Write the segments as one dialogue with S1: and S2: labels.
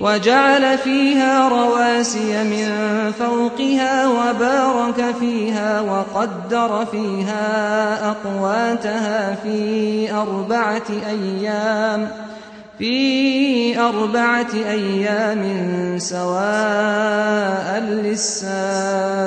S1: وجعل فيها رواسي من فوقها وبارك فيها وقدر فيها أقواتها في أربعة أيام في أربعة أيام سواء للسائلين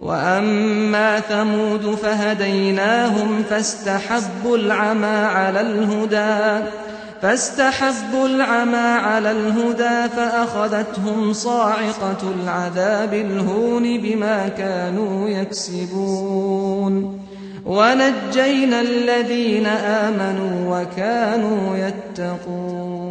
S1: وأما ثمود فهديناهم فاستحبوا العمى على الهدى فاستحبوا العمى على الهدى فأخذتهم صاعقة العذاب الهون بما كانوا يكسبون ونجينا الذين آمنوا وكانوا يتقون